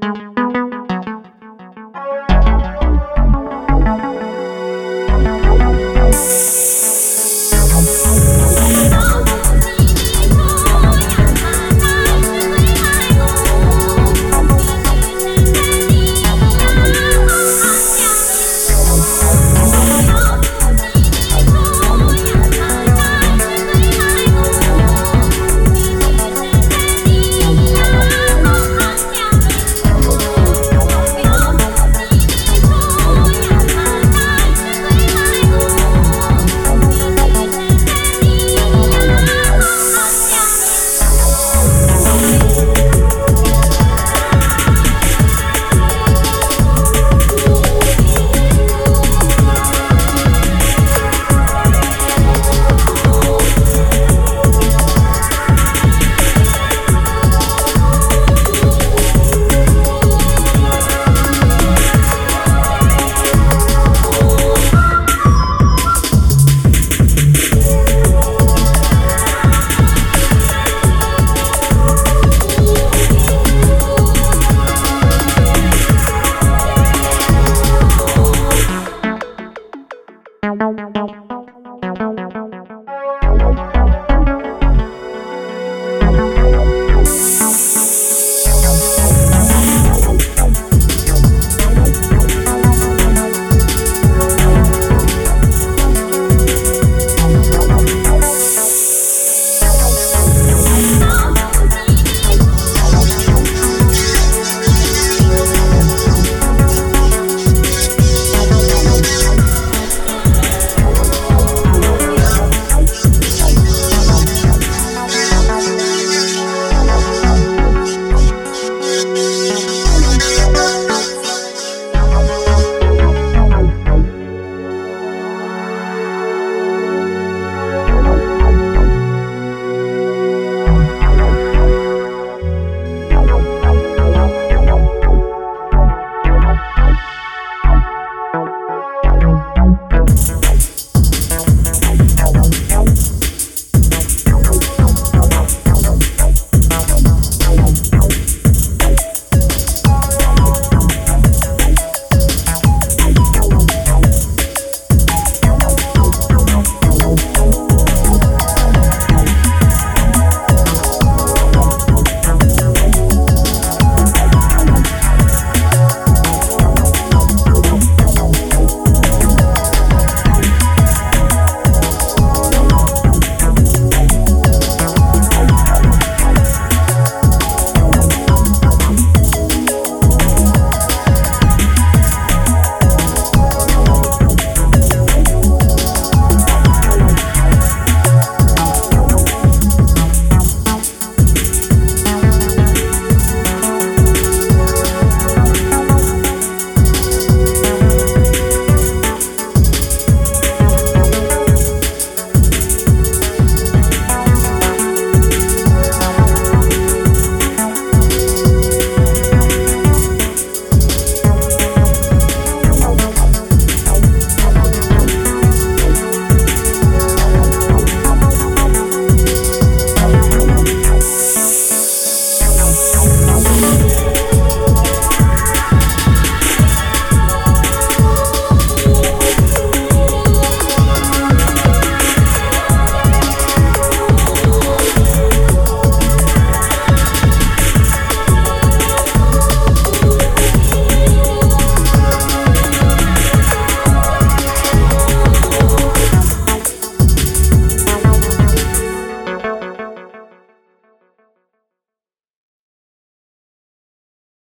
Bye.